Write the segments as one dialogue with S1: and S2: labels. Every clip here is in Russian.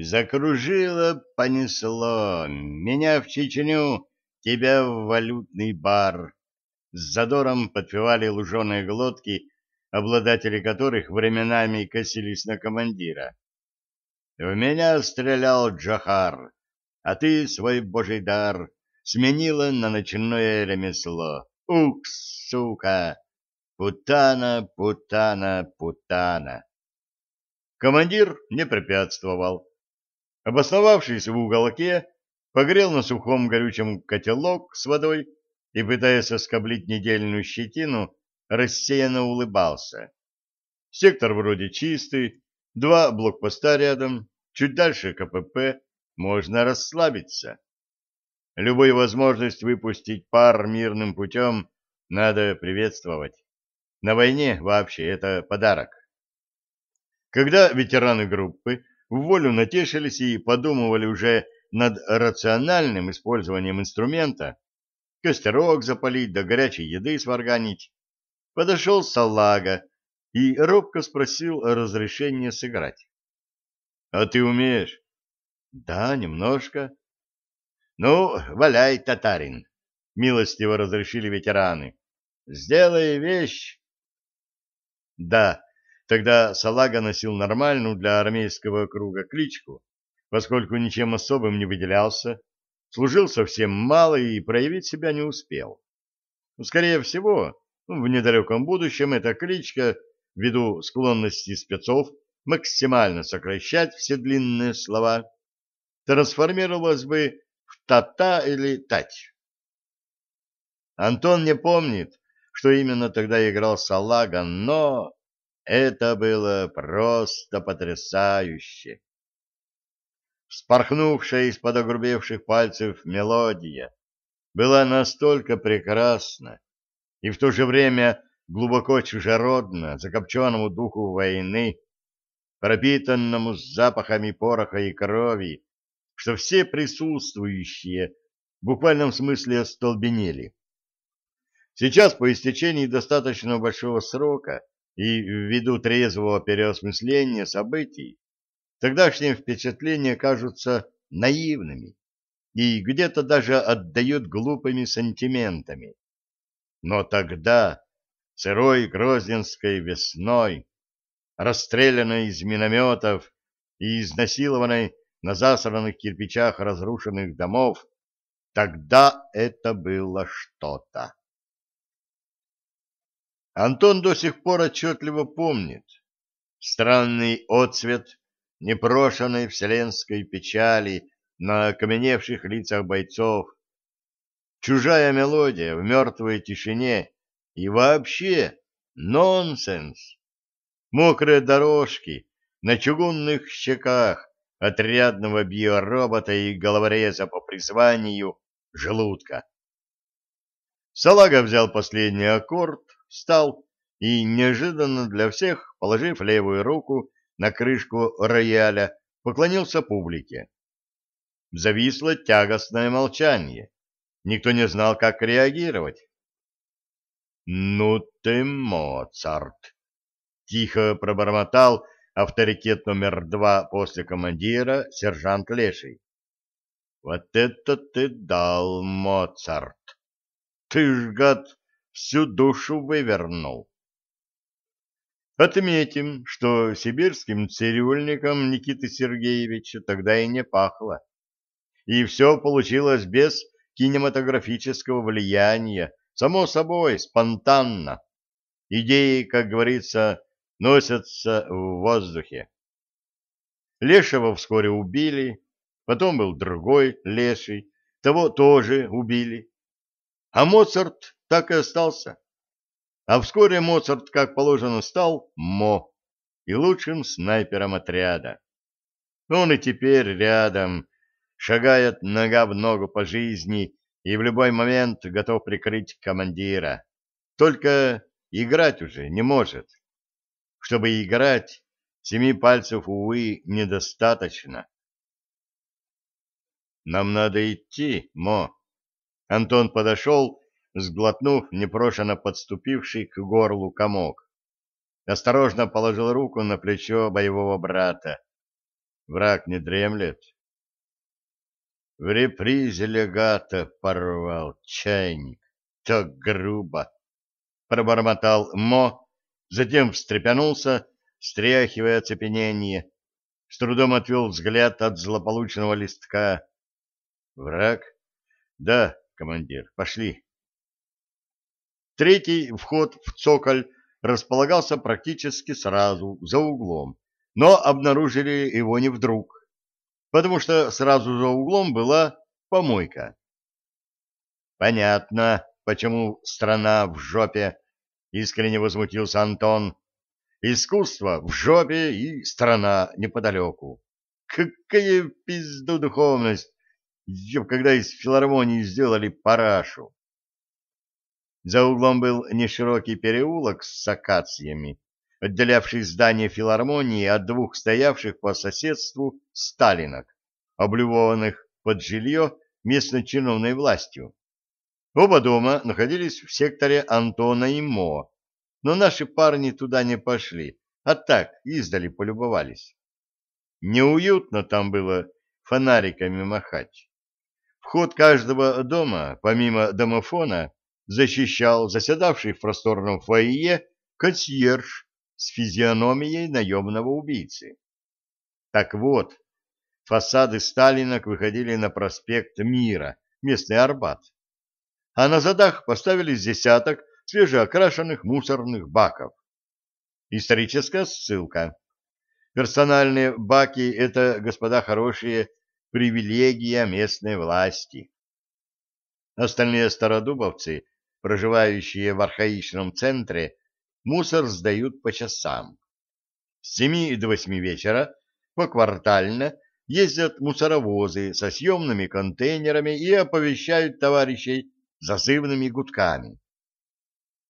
S1: Закружило, понесло. Меня в Чечню, тебя в валютный бар. С задором подпевали луженые глотки, обладатели которых временами косились на командира. В меня стрелял Джахар, а ты свой божий дар сменила на ночное ремесло. Ух, сука! Путана, путана, путана. Командир не препятствовал. Обосновавшись в уголке, погрел на сухом горючем котелок с водой и, пытаясь оскоблить недельную щетину, рассеянно улыбался. Сектор вроде чистый, два блокпоста рядом, чуть дальше КПП, можно расслабиться. Любую возможность выпустить пар мирным путем надо приветствовать. На войне вообще это подарок. Когда ветераны группы в волю натешились и подумывали уже над рациональным использованием инструмента, костерок запалить да горячей еды сварганить, подошел салага и робко спросил разрешения сыграть. — А ты умеешь? — Да, немножко. — Ну, валяй, татарин, — милостиво разрешили ветераны. — Сделай вещь. Да, Тогда салага носил нормальную для армейского круга кличку, поскольку ничем особым не выделялся, служил совсем мало и проявить себя не успел. Скорее всего, в недалеком будущем эта кличка, ввиду склонности спецов максимально сокращать все длинные слова, трансформировалась бы в «тата» или «тать». Антон не помнит, что именно тогда играл Салага, но это было просто потрясающе. Вспорхнувшая из-под огрубевших пальцев мелодия была настолько прекрасна и в то же время глубоко чужеродна закопченному духу войны, пропитанному запахами пороха и крови, что все присутствующие в буквальном смысле остолбенели. Сейчас, по истечении достаточно большого срока, и ввиду трезвого переосмысления событий, тогдашние впечатления кажутся наивными и где-то даже отдают глупыми сантиментами. Но тогда, сырой грозненской весной, расстрелянной из минометов и изнасилованной на засранных кирпичах разрушенных домов, тогда это было что-то. Антон до сих пор отчетливо помнит странный отцвет непрошенной вселенской печали на окаменевших лицах бойцов, чужая мелодия в мертвой тишине и вообще нонсенс, мокрые дорожки на чугунных щеках отрядного биоробота и головореза по призванию желудка. Салага взял последний аккорд, встал и, неожиданно для всех, положив левую руку на крышку рояля, поклонился публике. Зависло тягостное молчание. Никто не знал, как реагировать. «Ну ты, Моцарт!» — тихо пробормотал авторитет номер два после командира, сержант Леший. «Вот это ты дал, Моцарт! Ты ж, гад, всю душу вывернул. Отметим, что сибирским цирюльником Никиты Сергеевича тогда и не пахло. И все получилось без кинематографического влияния, само собой, спонтанно. Идеи, как говорится, носятся в воздухе. Лешего вскоре убили, потом был другой леший, того тоже убили. А Моцарт так и остался. А вскоре Моцарт, как положено, стал Мо и лучшим снайпером отряда. Он и теперь рядом, шагает нога в ногу по жизни и в любой момент готов прикрыть командира. Только играть уже не может. Чтобы играть, семи пальцев, увы, недостаточно. «Нам надо идти, Мо». Антон подошел сглотнув непрошено подступивший к горлу комок. Осторожно положил руку на плечо боевого брата. Враг не дремлет. В репризе легато порвал чайник. Так грубо. Пробормотал Мо, затем встрепенулся, стряхивая оцепенение. С трудом отвел взгляд от злополучного листка. Враг? Да, командир, пошли. Третий вход в цоколь располагался практически сразу, за углом, но обнаружили его не вдруг потому что сразу за углом была помойка. Понятно, почему страна в жопе, искренне возмутился Антон. Искусство в жопе и страна неподалеку. Какая пизду духовность, когда из филармонии сделали парашу. За углом был неширокий переулок с акациями, отделявший здание филармонии от двух стоявших по соседству сталинок, облюбованных под жилье местной чиновной властью. Оба дома находились в секторе Антона и Мо, но наши парни туда не пошли, а так издали полюбовались. Неуютно там было фонариками махать. Вход каждого дома, помимо домофона, защищал заседавший в просторном фойе консьерж с физиономией наемного убийцы. Так вот, фасады Сталинок выходили на проспект Мира, местный Арбат. А на задах поставились десяток свежеокрашенных мусорных баков. Историческая ссылка. Персональные баки — это, господа хорошие, привилегия местной власти. Остальные стародубовцы, проживающие в архаичном центре, мусор сдают по часам. С семи до восьми вечера поквартально ездят мусоровозы со съемными контейнерами и оповещают товарищей зазывными гудками.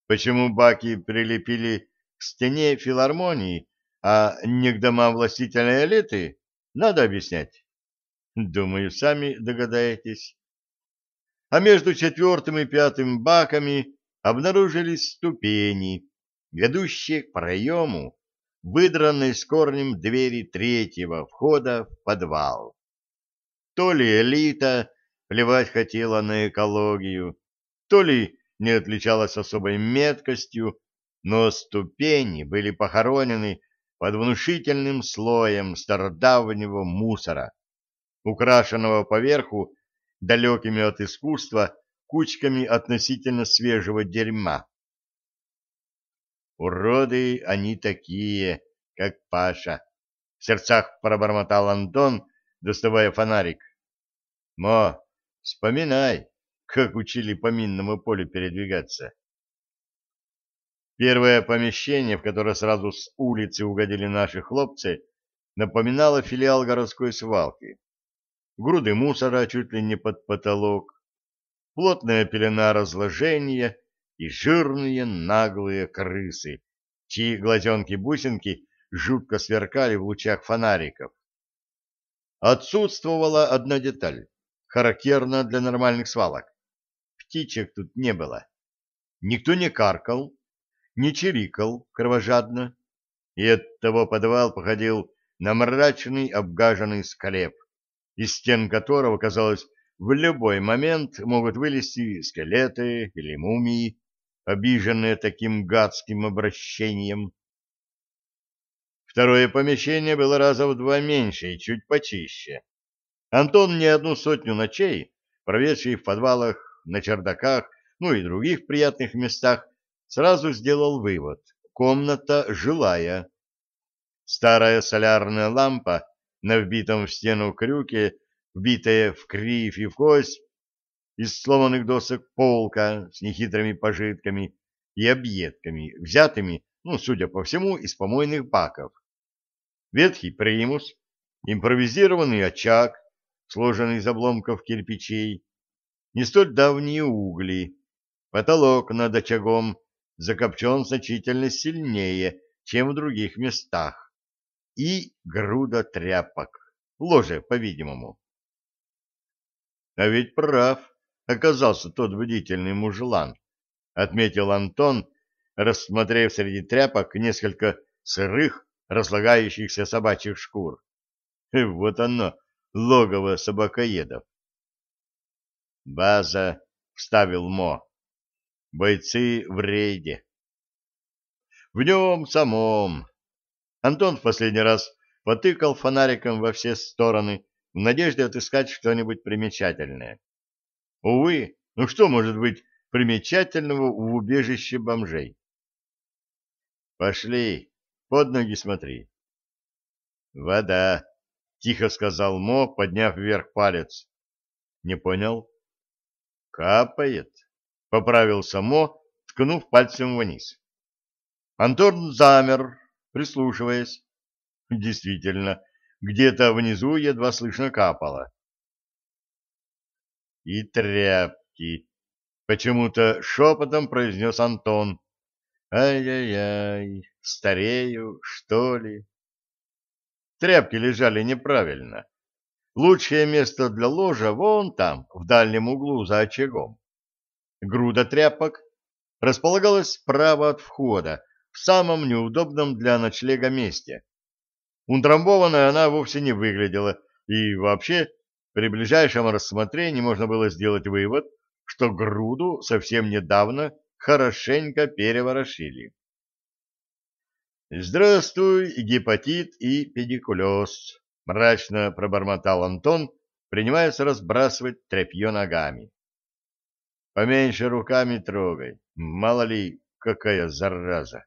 S1: Почему баки прилепили к стене филармонии, а не к домам властительной элиты, надо объяснять. Думаю, сами догадаетесь. А между четвертым и пятым баками обнаружились ступени, ведущие к проему, выдранной с корнем двери третьего входа в подвал. То ли элита плевать хотела на экологию, то ли не отличалась особой меткостью, но ступени были похоронены под внушительным слоем стародавнего мусора, украшенного поверху далекими от искусства кучками относительно свежего дерьма. Уроды они такие, как Паша. В сердцах пробормотал Антон, доставая фонарик. Мо, вспоминай, как учили по минному полю передвигаться. Первое помещение, в которое сразу с улицы угодили наши хлопцы, напоминало филиал городской свалки. Груды мусора чуть ли не под потолок, плотная пелена разложения — и жирные наглые крысы, чьи глазенки-бусинки жутко сверкали в лучах фонариков. Отсутствовала одна деталь, характерная для нормальных свалок. Птичек тут не было. Никто не каркал, не чирикал кровожадно, и оттого подвал походил на мрачный обгаженный склеп, из стен которого, казалось, в любой момент могут вылезти скелеты или мумии, обиженные таким гадским обращением. Второе помещение было раза в два меньше и чуть почище. Антон не одну сотню ночей, проведший в подвалах, на чердаках, ну и других приятных местах, сразу сделал вывод. Комната жилая. Старая солярная лампа на вбитом в стену крюке, вбитая в кривь и в кость, из сломанных досок полка с нехитрыми пожитками и объедками, взятыми, ну, судя по всему, из помойных баков. Ветхий примус, импровизированный очаг, сложенный из обломков кирпичей, не столь давние угли, потолок над очагом закопчен значительно сильнее, чем в других местах, и груда тряпок, ложе, по-видимому. А ведь прав оказался тот бдительный мужлан, — отметил Антон, рассмотрев среди тряпок несколько сырых, разлагающихся собачьих шкур. Вот оно, логово собакоедов. База, вставил Мо. Бойцы в рейде. В нем самом. Антон в последний раз потыкал фонариком во все стороны в надежде отыскать что-нибудь примечательное. Увы, ну что может быть примечательного в убежище бомжей? Пошли, под ноги смотри. Вода, тихо сказал Мо, подняв вверх палец. Не понял? Капает, поправился Мо, ткнув пальцем вниз. Антон замер, прислушиваясь. Действительно, где-то внизу едва слышно капало. И тряпки, почему-то шепотом произнес Антон. Ай-яй-яй, старею, что ли? Тряпки лежали неправильно. Лучшее место для ложа вон там, в дальнем углу за очагом. Груда тряпок располагалась справа от входа, в самом неудобном для ночлега месте. Утрамбованная она вовсе не выглядела, и вообще при ближайшем рассмотрении можно было сделать вывод, что груду совсем недавно хорошенько переворошили. «Здравствуй, гепатит и педикулез», — мрачно пробормотал Антон, принимаясь разбрасывать тряпье ногами. «Поменьше руками трогай, мало ли какая зараза».